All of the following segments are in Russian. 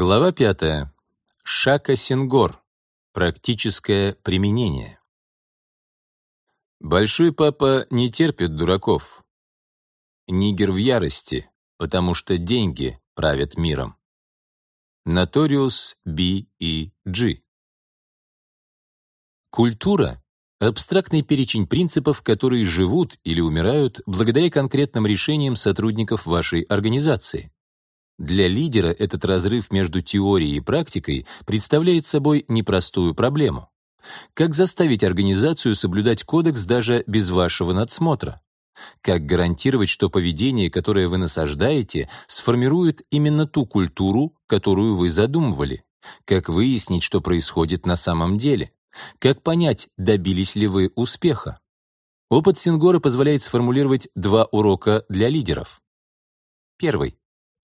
Глава пятая. Шака Сингор. Практическое применение. Большой папа не терпит дураков. Нигер в ярости, потому что деньги правят миром. Наториус Би и Джи. Культура — абстрактный перечень принципов, которые живут или умирают благодаря конкретным решениям сотрудников вашей организации. Для лидера этот разрыв между теорией и практикой представляет собой непростую проблему. Как заставить организацию соблюдать кодекс даже без вашего надсмотра? Как гарантировать, что поведение, которое вы насаждаете, сформирует именно ту культуру, которую вы задумывали? Как выяснить, что происходит на самом деле? Как понять, добились ли вы успеха? Опыт Сингора позволяет сформулировать два урока для лидеров. Первый.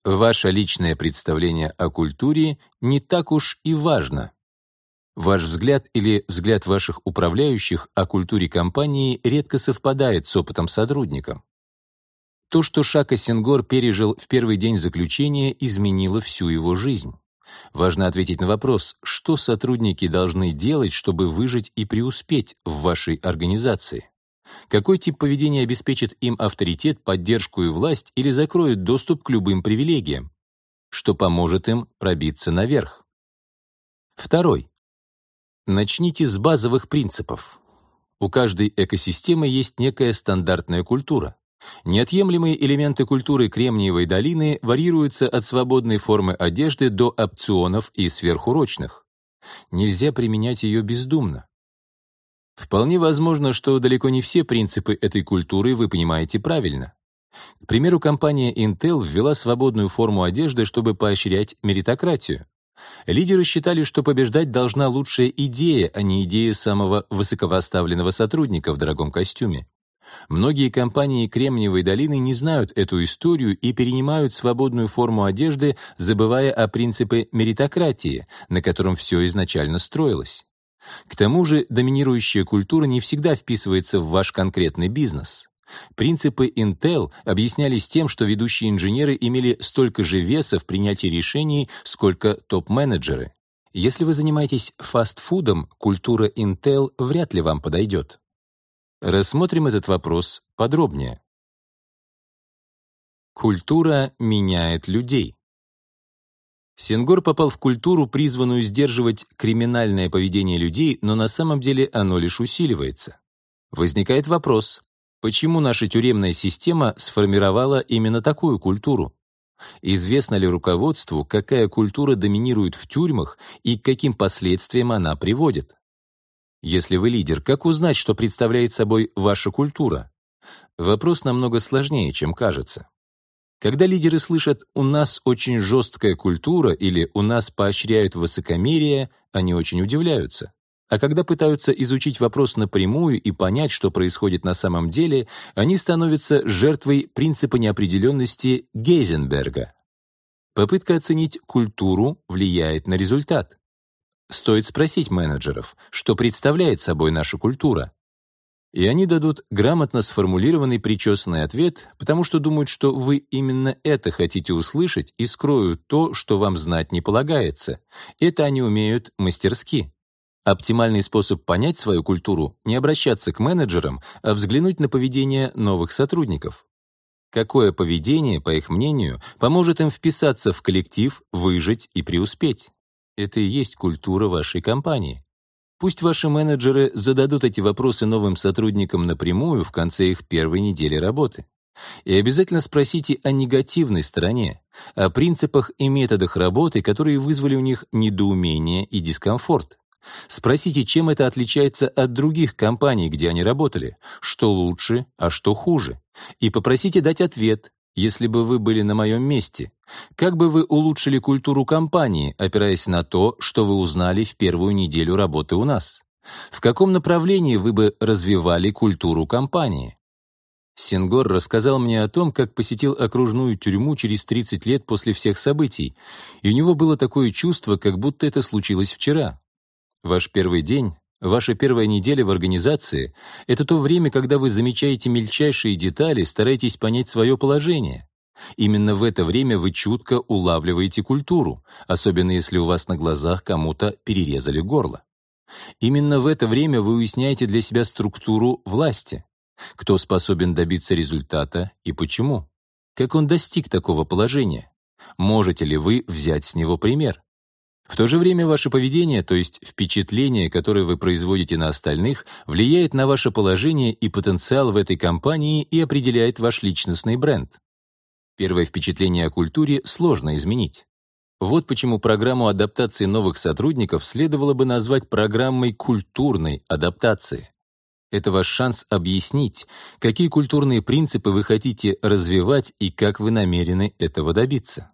Ваше личное представление о культуре не так уж и важно. Ваш взгляд или взгляд ваших управляющих о культуре компании редко совпадает с опытом сотрудника. То, что Шака Сенгор пережил в первый день заключения, изменило всю его жизнь. Важно ответить на вопрос, что сотрудники должны делать, чтобы выжить и преуспеть в вашей организации. Какой тип поведения обеспечит им авторитет, поддержку и власть или закроет доступ к любым привилегиям? Что поможет им пробиться наверх? Второй. Начните с базовых принципов. У каждой экосистемы есть некая стандартная культура. Неотъемлемые элементы культуры Кремниевой долины варьируются от свободной формы одежды до опционов и сверхурочных. Нельзя применять ее бездумно. Вполне возможно, что далеко не все принципы этой культуры вы понимаете правильно. К примеру, компания Intel ввела свободную форму одежды, чтобы поощрять меритократию. Лидеры считали, что побеждать должна лучшая идея, а не идея самого высокопоставленного сотрудника в дорогом костюме. Многие компании Кремниевой долины не знают эту историю и перенимают свободную форму одежды, забывая о принципе меритократии, на котором все изначально строилось. К тому же доминирующая культура не всегда вписывается в ваш конкретный бизнес. Принципы Intel объяснялись тем, что ведущие инженеры имели столько же веса в принятии решений, сколько топ-менеджеры. Если вы занимаетесь фастфудом, культура Intel вряд ли вам подойдет. Рассмотрим этот вопрос подробнее. Культура меняет людей. Сенгор попал в культуру, призванную сдерживать криминальное поведение людей, но на самом деле оно лишь усиливается. Возникает вопрос, почему наша тюремная система сформировала именно такую культуру? Известно ли руководству, какая культура доминирует в тюрьмах и к каким последствиям она приводит? Если вы лидер, как узнать, что представляет собой ваша культура? Вопрос намного сложнее, чем кажется. Когда лидеры слышат «у нас очень жесткая культура» или «у нас поощряют высокомерие», они очень удивляются. А когда пытаются изучить вопрос напрямую и понять, что происходит на самом деле, они становятся жертвой принципа неопределенности Гейзенберга. Попытка оценить культуру влияет на результат. Стоит спросить менеджеров, что представляет собой наша культура, и они дадут грамотно сформулированный причесанный ответ, потому что думают, что вы именно это хотите услышать и скроют то, что вам знать не полагается. Это они умеют мастерски. Оптимальный способ понять свою культуру — не обращаться к менеджерам, а взглянуть на поведение новых сотрудников. Какое поведение, по их мнению, поможет им вписаться в коллектив, выжить и преуспеть? Это и есть культура вашей компании. Пусть ваши менеджеры зададут эти вопросы новым сотрудникам напрямую в конце их первой недели работы. И обязательно спросите о негативной стороне, о принципах и методах работы, которые вызвали у них недоумение и дискомфорт. Спросите, чем это отличается от других компаний, где они работали, что лучше, а что хуже. И попросите дать ответ, если бы вы были на моем месте? Как бы вы улучшили культуру компании, опираясь на то, что вы узнали в первую неделю работы у нас? В каком направлении вы бы развивали культуру компании? Сингор рассказал мне о том, как посетил окружную тюрьму через 30 лет после всех событий, и у него было такое чувство, как будто это случилось вчера. Ваш первый день Ваша первая неделя в организации — это то время, когда вы замечаете мельчайшие детали, стараетесь понять свое положение. Именно в это время вы чутко улавливаете культуру, особенно если у вас на глазах кому-то перерезали горло. Именно в это время вы уясняете для себя структуру власти. Кто способен добиться результата и почему? Как он достиг такого положения? Можете ли вы взять с него пример? В то же время ваше поведение, то есть впечатление, которое вы производите на остальных, влияет на ваше положение и потенциал в этой компании и определяет ваш личностный бренд. Первое впечатление о культуре сложно изменить. Вот почему программу адаптации новых сотрудников следовало бы назвать программой культурной адаптации. Это ваш шанс объяснить, какие культурные принципы вы хотите развивать и как вы намерены этого добиться.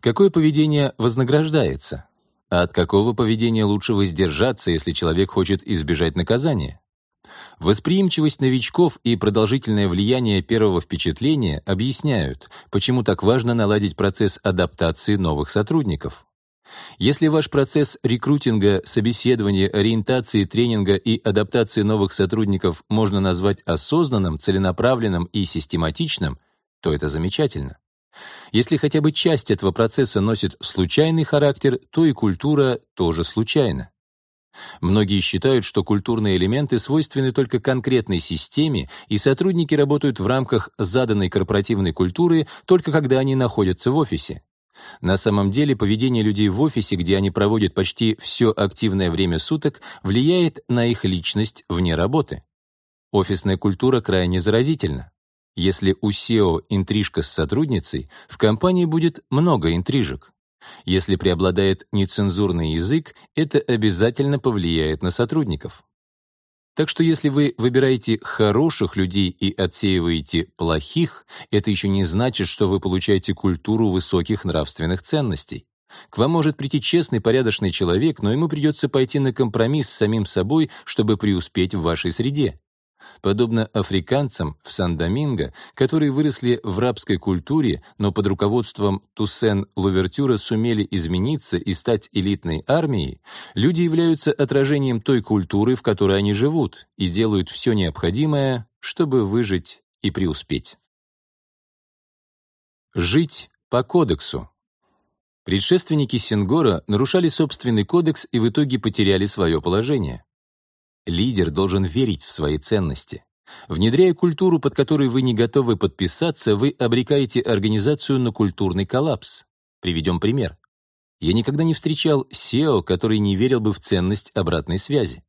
Какое поведение вознаграждается? А от какого поведения лучше воздержаться, если человек хочет избежать наказания? Восприимчивость новичков и продолжительное влияние первого впечатления объясняют, почему так важно наладить процесс адаптации новых сотрудников. Если ваш процесс рекрутинга, собеседования, ориентации, тренинга и адаптации новых сотрудников можно назвать осознанным, целенаправленным и систематичным, то это замечательно. Если хотя бы часть этого процесса носит случайный характер, то и культура тоже случайна. Многие считают, что культурные элементы свойственны только конкретной системе, и сотрудники работают в рамках заданной корпоративной культуры только когда они находятся в офисе. На самом деле поведение людей в офисе, где они проводят почти все активное время суток, влияет на их личность вне работы. Офисная культура крайне заразительна. Если у SEO интрижка с сотрудницей, в компании будет много интрижек. Если преобладает нецензурный язык, это обязательно повлияет на сотрудников. Так что если вы выбираете хороших людей и отсеиваете плохих, это еще не значит, что вы получаете культуру высоких нравственных ценностей. К вам может прийти честный, порядочный человек, но ему придется пойти на компромисс с самим собой, чтобы преуспеть в вашей среде подобно африканцам в Сан-Доминго, которые выросли в рабской культуре, но под руководством Туссен-Лувертюра сумели измениться и стать элитной армией, люди являются отражением той культуры, в которой они живут, и делают все необходимое, чтобы выжить и преуспеть. Жить по кодексу. Предшественники Сингора нарушали собственный кодекс и в итоге потеряли свое положение. Лидер должен верить в свои ценности. Внедряя культуру, под которой вы не готовы подписаться, вы обрекаете организацию на культурный коллапс. Приведем пример. Я никогда не встречал SEO, который не верил бы в ценность обратной связи.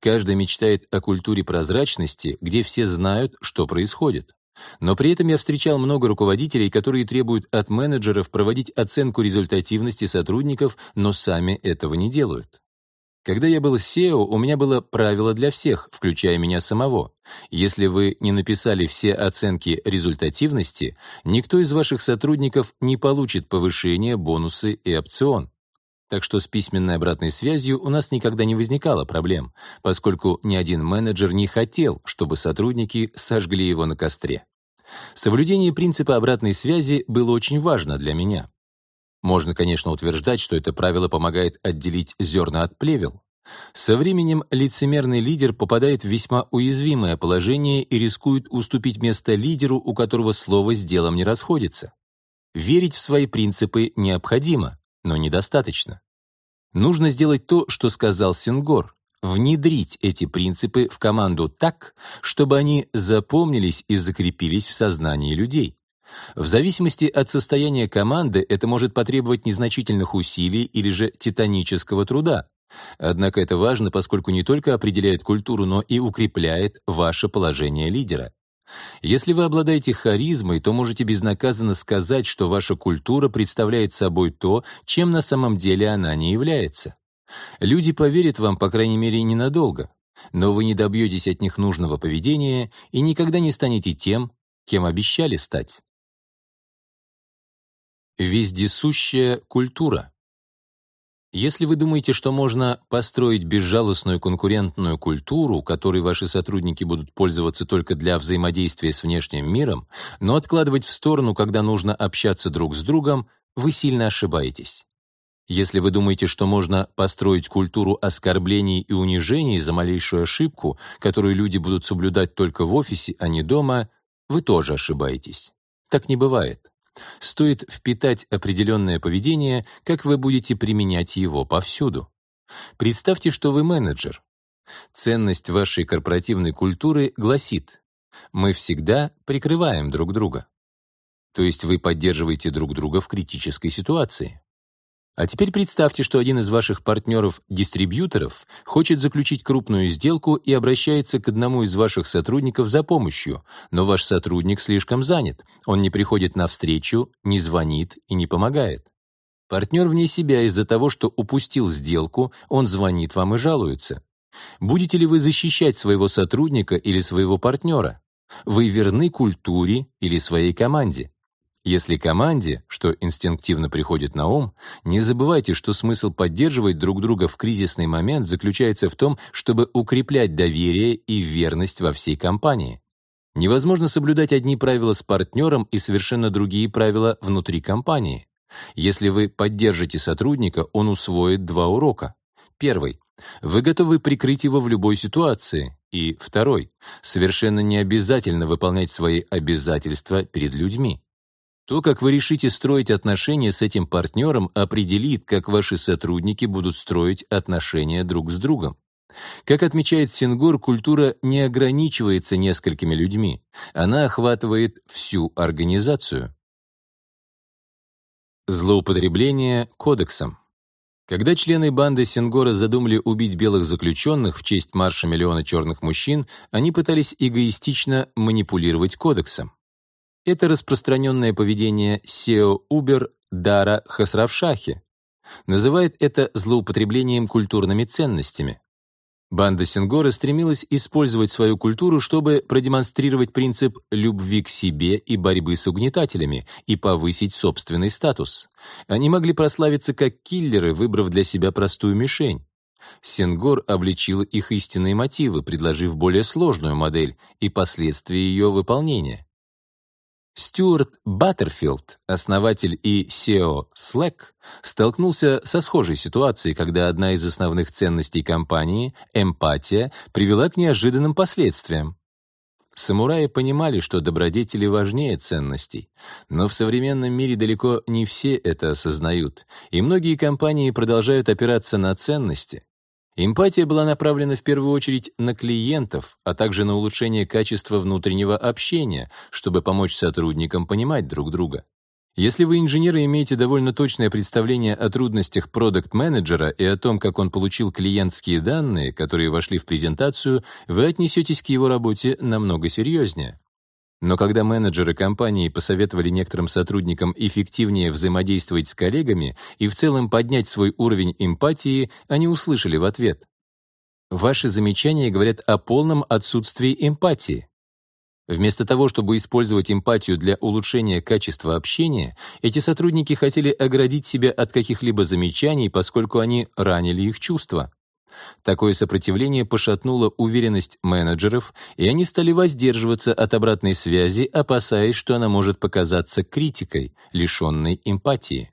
Каждый мечтает о культуре прозрачности, где все знают, что происходит. Но при этом я встречал много руководителей, которые требуют от менеджеров проводить оценку результативности сотрудников, но сами этого не делают. Когда я был SEO, у меня было правило для всех, включая меня самого. Если вы не написали все оценки результативности, никто из ваших сотрудников не получит повышение, бонусы и опцион. Так что с письменной обратной связью у нас никогда не возникало проблем, поскольку ни один менеджер не хотел, чтобы сотрудники сожгли его на костре. Соблюдение принципа обратной связи было очень важно для меня. Можно, конечно, утверждать, что это правило помогает отделить зерна от плевел. Со временем лицемерный лидер попадает в весьма уязвимое положение и рискует уступить место лидеру, у которого слово с делом не расходится. Верить в свои принципы необходимо, но недостаточно. Нужно сделать то, что сказал Сингор, внедрить эти принципы в команду так, чтобы они запомнились и закрепились в сознании людей. В зависимости от состояния команды это может потребовать незначительных усилий или же титанического труда. Однако это важно, поскольку не только определяет культуру, но и укрепляет ваше положение лидера. Если вы обладаете харизмой, то можете безнаказанно сказать, что ваша культура представляет собой то, чем на самом деле она не является. Люди поверят вам, по крайней мере, ненадолго, но вы не добьетесь от них нужного поведения и никогда не станете тем, кем обещали стать. Вездесущая культура. Если вы думаете, что можно построить безжалостную конкурентную культуру, которой ваши сотрудники будут пользоваться только для взаимодействия с внешним миром, но откладывать в сторону, когда нужно общаться друг с другом, вы сильно ошибаетесь. Если вы думаете, что можно построить культуру оскорблений и унижений за малейшую ошибку, которую люди будут соблюдать только в офисе, а не дома, вы тоже ошибаетесь. Так не бывает. Стоит впитать определенное поведение, как вы будете применять его повсюду. Представьте, что вы менеджер. Ценность вашей корпоративной культуры гласит «Мы всегда прикрываем друг друга». То есть вы поддерживаете друг друга в критической ситуации. А теперь представьте, что один из ваших партнеров-дистрибьюторов хочет заключить крупную сделку и обращается к одному из ваших сотрудников за помощью, но ваш сотрудник слишком занят, он не приходит на встречу, не звонит и не помогает. Партнер вне себя из-за того, что упустил сделку, он звонит вам и жалуется. Будете ли вы защищать своего сотрудника или своего партнера? Вы верны культуре или своей команде? Если команде, что инстинктивно приходит на ум, не забывайте, что смысл поддерживать друг друга в кризисный момент заключается в том, чтобы укреплять доверие и верность во всей компании. Невозможно соблюдать одни правила с партнером и совершенно другие правила внутри компании. Если вы поддержите сотрудника, он усвоит два урока. Первый. Вы готовы прикрыть его в любой ситуации. И второй. Совершенно не обязательно выполнять свои обязательства перед людьми. То, как вы решите строить отношения с этим партнером, определит, как ваши сотрудники будут строить отношения друг с другом. Как отмечает Сингор, культура не ограничивается несколькими людьми. Она охватывает всю организацию. Злоупотребление кодексом. Когда члены банды Сингора задумали убить белых заключенных в честь марша миллиона черных мужчин, они пытались эгоистично манипулировать кодексом. Это распространенное поведение SEO Uber Дара Хасравшахи. Называет это злоупотреблением культурными ценностями. Банда Сингора стремилась использовать свою культуру, чтобы продемонстрировать принцип любви к себе и борьбы с угнетателями и повысить собственный статус. Они могли прославиться как киллеры, выбрав для себя простую мишень. Сенгор обличил их истинные мотивы, предложив более сложную модель и последствия ее выполнения. Стюарт Баттерфилд, основатель и SEO Slack, столкнулся со схожей ситуацией, когда одна из основных ценностей компании, эмпатия, привела к неожиданным последствиям. Самураи понимали, что добродетели важнее ценностей, но в современном мире далеко не все это осознают, и многие компании продолжают опираться на ценности, Эмпатия была направлена в первую очередь на клиентов, а также на улучшение качества внутреннего общения, чтобы помочь сотрудникам понимать друг друга. Если вы инженеры имеете довольно точное представление о трудностях продукт-менеджера и о том, как он получил клиентские данные, которые вошли в презентацию, вы отнесетесь к его работе намного серьезнее. Но когда менеджеры компании посоветовали некоторым сотрудникам эффективнее взаимодействовать с коллегами и в целом поднять свой уровень эмпатии, они услышали в ответ. Ваши замечания говорят о полном отсутствии эмпатии. Вместо того, чтобы использовать эмпатию для улучшения качества общения, эти сотрудники хотели оградить себя от каких-либо замечаний, поскольку они ранили их чувства. Такое сопротивление пошатнуло уверенность менеджеров, и они стали воздерживаться от обратной связи, опасаясь, что она может показаться критикой, лишенной эмпатии.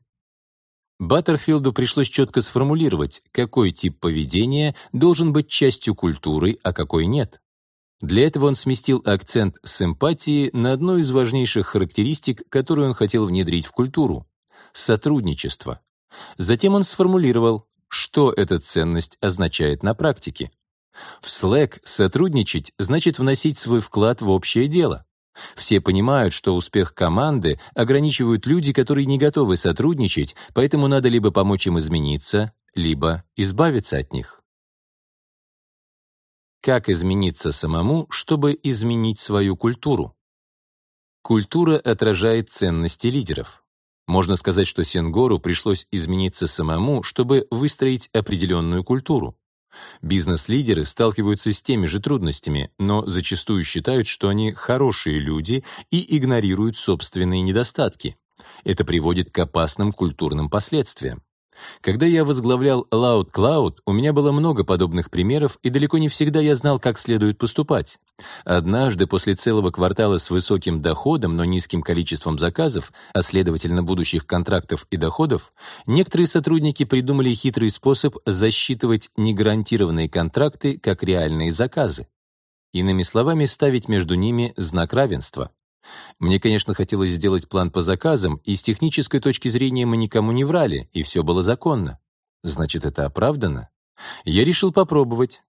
Баттерфилду пришлось четко сформулировать, какой тип поведения должен быть частью культуры, а какой нет. Для этого он сместил акцент с эмпатии на одну из важнейших характеристик, которую он хотел внедрить в культуру — сотрудничество. Затем он сформулировал, что эта ценность означает на практике. В Slack сотрудничать значит вносить свой вклад в общее дело. Все понимают, что успех команды ограничивают люди, которые не готовы сотрудничать, поэтому надо либо помочь им измениться, либо избавиться от них. Как измениться самому, чтобы изменить свою культуру? Культура отражает ценности лидеров. Можно сказать, что Сенгору пришлось измениться самому, чтобы выстроить определенную культуру. Бизнес-лидеры сталкиваются с теми же трудностями, но зачастую считают, что они хорошие люди и игнорируют собственные недостатки. Это приводит к опасным культурным последствиям. Когда я возглавлял Loud Cloud, у меня было много подобных примеров, и далеко не всегда я знал, как следует поступать. Однажды, после целого квартала с высоким доходом, но низким количеством заказов, а следовательно будущих контрактов и доходов, некоторые сотрудники придумали хитрый способ засчитывать негарантированные контракты как реальные заказы. Иными словами, ставить между ними знак равенства. Мне, конечно, хотелось сделать план по заказам, и с технической точки зрения мы никому не врали, и все было законно. Значит, это оправдано? Я решил попробовать.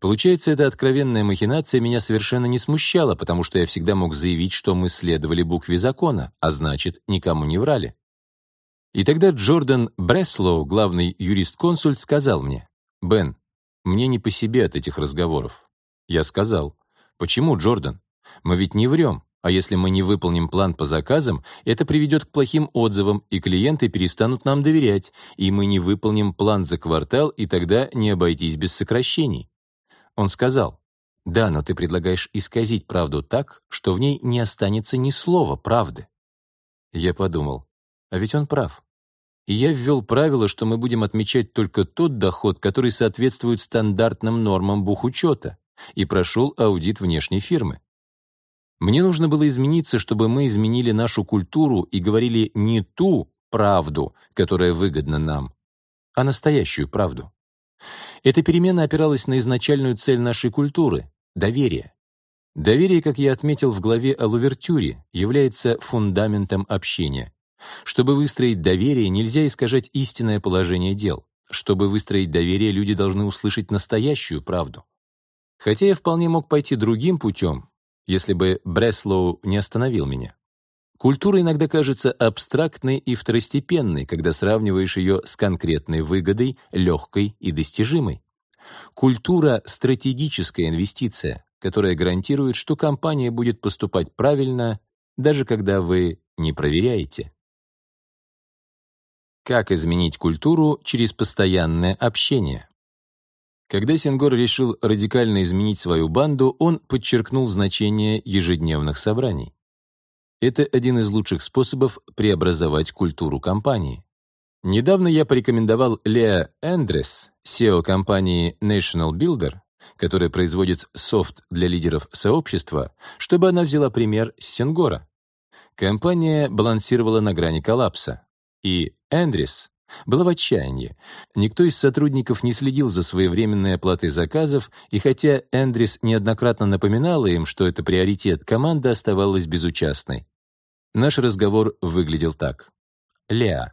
Получается, эта откровенная махинация меня совершенно не смущала, потому что я всегда мог заявить, что мы следовали букве закона, а значит, никому не врали. И тогда Джордан Бреслоу, главный юрист-консульт, сказал мне, «Бен, мне не по себе от этих разговоров». Я сказал, «Почему, Джордан? Мы ведь не врем, а если мы не выполним план по заказам, это приведет к плохим отзывам, и клиенты перестанут нам доверять, и мы не выполним план за квартал, и тогда не обойтись без сокращений». Он сказал, «Да, но ты предлагаешь исказить правду так, что в ней не останется ни слова правды». Я подумал, а ведь он прав и я ввел правило, что мы будем отмечать только тот доход, который соответствует стандартным нормам бухучета, и прошел аудит внешней фирмы. Мне нужно было измениться, чтобы мы изменили нашу культуру и говорили не ту правду, которая выгодна нам, а настоящую правду. Эта перемена опиралась на изначальную цель нашей культуры — доверие. Доверие, как я отметил в главе о Лувертюре, является фундаментом общения. Чтобы выстроить доверие, нельзя искажать истинное положение дел. Чтобы выстроить доверие, люди должны услышать настоящую правду. Хотя я вполне мог пойти другим путем, если бы Бреслоу не остановил меня. Культура иногда кажется абстрактной и второстепенной, когда сравниваешь ее с конкретной выгодой, легкой и достижимой. Культура — стратегическая инвестиция, которая гарантирует, что компания будет поступать правильно, даже когда вы не проверяете. Как изменить культуру через постоянное общение? Когда Сенгор решил радикально изменить свою банду, он подчеркнул значение ежедневных собраний. Это один из лучших способов преобразовать культуру компании. Недавно я порекомендовал Леа Эндрес, SEO компании National Builder, которая производит софт для лидеров сообщества, чтобы она взяла пример с Сенгора. Компания балансировала на грани коллапса и Эндрис была в отчаянии. Никто из сотрудников не следил за своевременной оплатой заказов, и хотя Эндрис неоднократно напоминала им, что это приоритет, команда оставалась безучастной. Наш разговор выглядел так. Леа.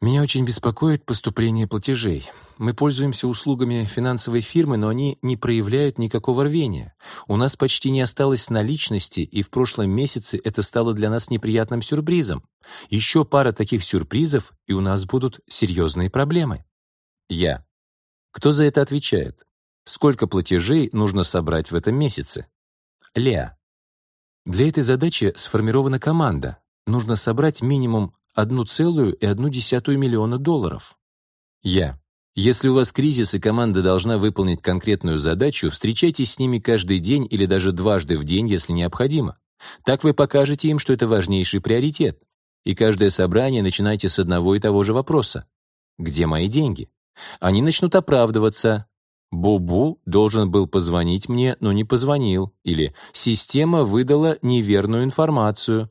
Меня очень беспокоит поступление платежей. Мы пользуемся услугами финансовой фирмы, но они не проявляют никакого рвения. У нас почти не осталось наличности, и в прошлом месяце это стало для нас неприятным сюрпризом. Еще пара таких сюрпризов, и у нас будут серьезные проблемы. Я. Кто за это отвечает? Сколько платежей нужно собрать в этом месяце? Леа. Для этой задачи сформирована команда. Нужно собрать минимум 1,1 миллиона долларов. Я. Если у вас кризис и команда должна выполнить конкретную задачу, встречайтесь с ними каждый день или даже дважды в день, если необходимо. Так вы покажете им, что это важнейший приоритет. И каждое собрание начинайте с одного и того же вопроса. Где мои деньги? Они начнут оправдываться. Бубу должен был позвонить мне, но не позвонил. Или система выдала неверную информацию.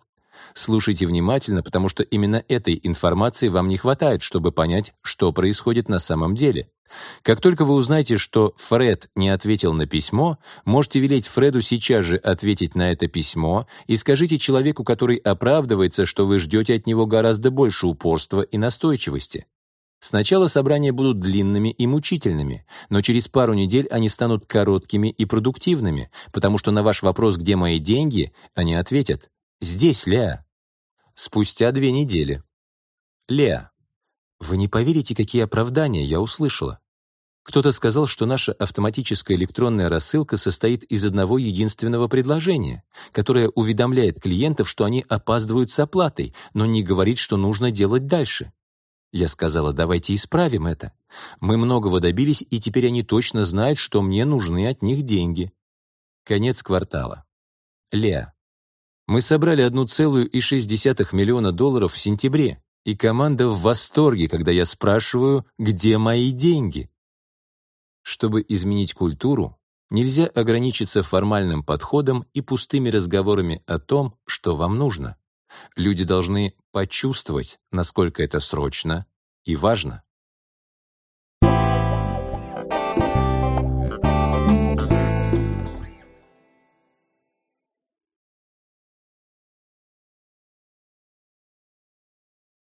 Слушайте внимательно, потому что именно этой информации вам не хватает, чтобы понять, что происходит на самом деле. Как только вы узнаете, что Фред не ответил на письмо, можете велеть Фреду сейчас же ответить на это письмо и скажите человеку, который оправдывается, что вы ждете от него гораздо больше упорства и настойчивости. Сначала собрания будут длинными и мучительными, но через пару недель они станут короткими и продуктивными, потому что на ваш вопрос «Где мои деньги?» они ответят Здесь, Леа. Спустя две недели. Леа. Вы не поверите, какие оправдания я услышала. Кто-то сказал, что наша автоматическая электронная рассылка состоит из одного единственного предложения, которое уведомляет клиентов, что они опаздывают с оплатой, но не говорит, что нужно делать дальше. Я сказала, давайте исправим это. Мы многого добились, и теперь они точно знают, что мне нужны от них деньги. Конец квартала. Леа. Мы собрали 1,6 миллиона долларов в сентябре, и команда в восторге, когда я спрашиваю, где мои деньги. Чтобы изменить культуру, нельзя ограничиться формальным подходом и пустыми разговорами о том, что вам нужно. Люди должны почувствовать, насколько это срочно и важно.